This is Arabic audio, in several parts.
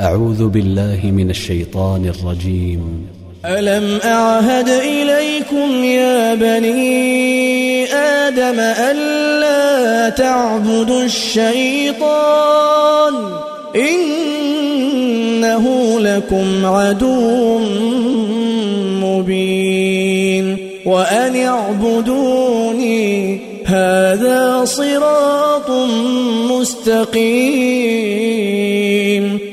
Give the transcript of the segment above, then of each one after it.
أعوذ بالله من الشيطان الرجيم. ألم أعهد إليكم يا بني آدم ألا تعبدوا الشيطان؟ إنه لكم عدو مبين. وأن اعبدوني هذا صراط مستقيم.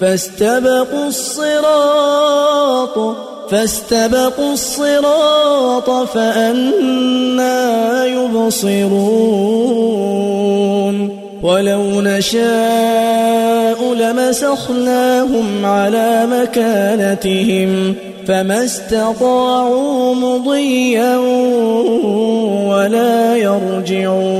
فاستبقوا الصراط فاستبقوا الصراط فأنا يبصرون. ولو نشاء لمسخناهم على مكانتهم فما استطاعوا مضيا ولا يرجعون.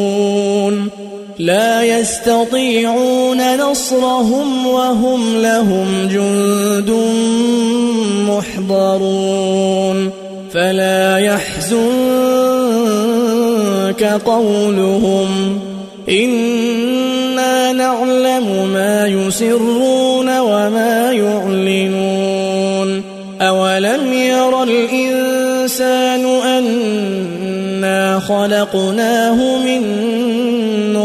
لا يستطيعون نصرهم وهم لهم جند محضرون. فلا يحزنك قولهم. إنا نعلم ما يسرون وما يعلنون. أولم ير الإنسان أنا خلقناه من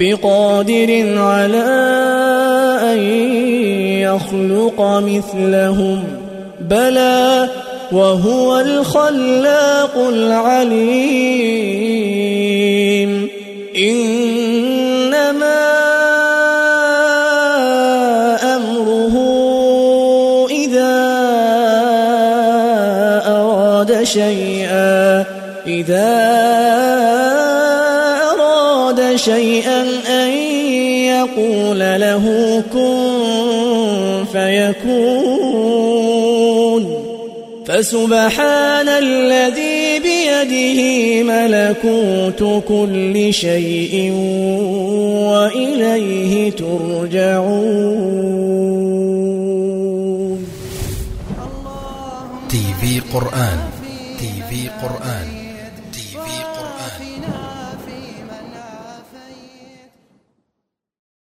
بقادر على أن يخلق مثلهم. بلى وهو الخلاق العليم. إنما أمره إذا أراد شيئا. إذا شيئا أن يقول له كن فيكون. فسبحان الذي بيده ملكوت كل شيء وإليه ترجعون. تي في قرآن تي في قرآن